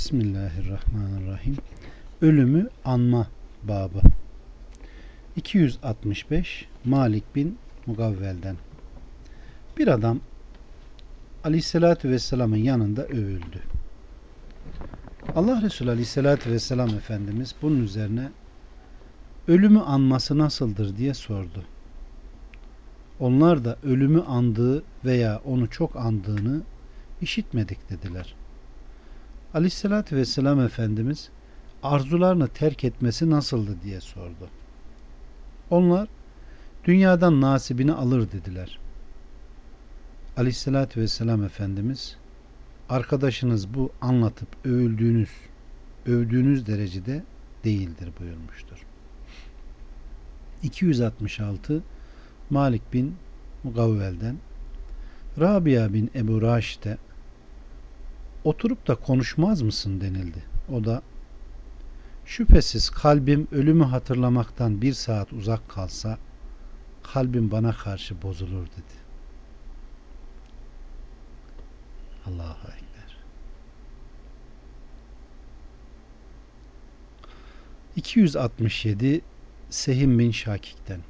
Bismillahirrahmanirrahim. Ölümü anma babı. 265 Malik bin Mugavvel'den. Bir adam Aleyhisselatü Vesselam'ın yanında övüldü. Allah Resulü Aleyhisselatü Vesselam Efendimiz bunun üzerine ölümü anması nasıldır diye sordu. Onlar da ölümü andığı veya onu çok andığını işitmedik dediler. Aleyhissalatü vesselam Efendimiz arzularını terk etmesi nasıldı diye sordu. Onlar dünyadan nasibini alır dediler. Aleyhissalatü vesselam Efendimiz arkadaşınız bu anlatıp övüldüğünüz övdüğünüz derecede değildir buyurmuştur. 266 Malik bin Mugavvel'den Rabia bin Ebu Raşid'e oturup da konuşmaz mısın denildi. O da şüphesiz kalbim ölümü hatırlamaktan bir saat uzak kalsa kalbim bana karşı bozulur dedi. Allahu Ekber. 267 Sehim bin Şakik'ten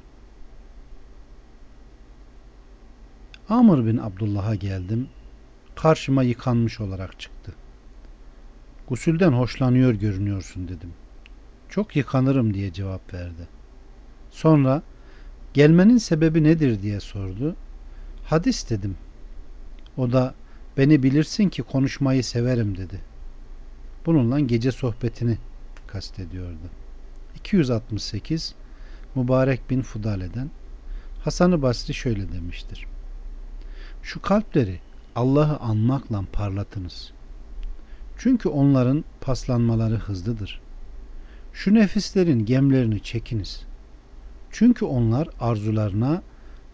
Amr bin Abdullah'a geldim karşıma yıkanmış olarak çıktı. Gusülden hoşlanıyor görünüyorsun dedim. Çok yıkanırım diye cevap verdi. Sonra gelmenin sebebi nedir diye sordu. Hadis dedim. O da beni bilirsin ki konuşmayı severim dedi. Bununla gece sohbetini kastediyordu. 268 Mübarek bin Fudale'den Hasan-ı Basri şöyle demiştir. Şu kalpleri Allah'ı anmakla parlatınız. Çünkü onların paslanmaları hızlıdır. Şu nefislerin gemlerini çekiniz. Çünkü onlar arzularına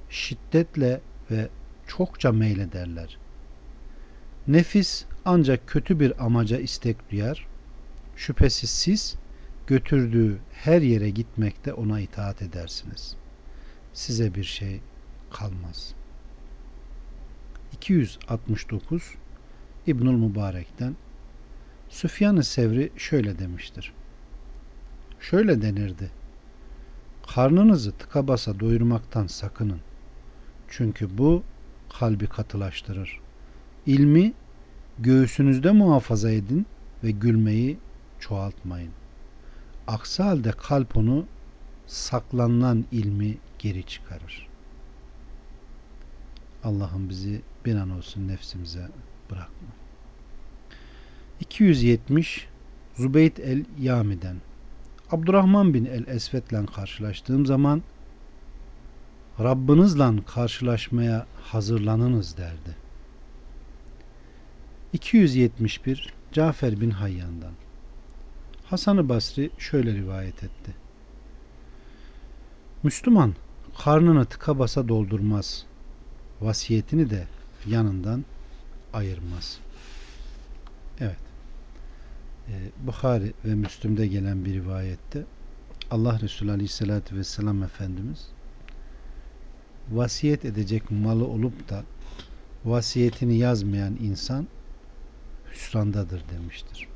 şiddetle ve çokça meylederler. Nefis ancak kötü bir amaca istek duyar. Şüphesiz siz götürdüğü her yere gitmekte ona itaat edersiniz. Size bir şey kalmaz.'' 269 İbnül Mübarek'ten Süfyan-ı Sevri şöyle demiştir. Şöyle denirdi. Karnınızı tıka basa doyurmaktan sakının. Çünkü bu kalbi katılaştırır. İlmi göğsünüzde muhafaza edin ve gülmeyi çoğaltmayın. Aksi halde kalp onu saklanılan ilmi geri çıkarır. Allah'ım bizi bir an olsun nefsimize bırakma. 270 Zubeyt el Yami'den Abdurrahman bin el Esvet'le karşılaştığım zaman Rabbinizle karşılaşmaya hazırlanınız derdi. 271 Cafer bin Hayyan'dan Hasan-ı Basri şöyle rivayet etti. Müslüman karnını tıka basa doldurmaz. Vasiyetini de yanından ayırmaz. Evet. Ee, Bukhari ve Müslüm'de gelen bir rivayette Allah Resulü Aleyhisselatü Vesselam Efendimiz vasiyet edecek malı olup da vasiyetini yazmayan insan hüsrandadır demiştir.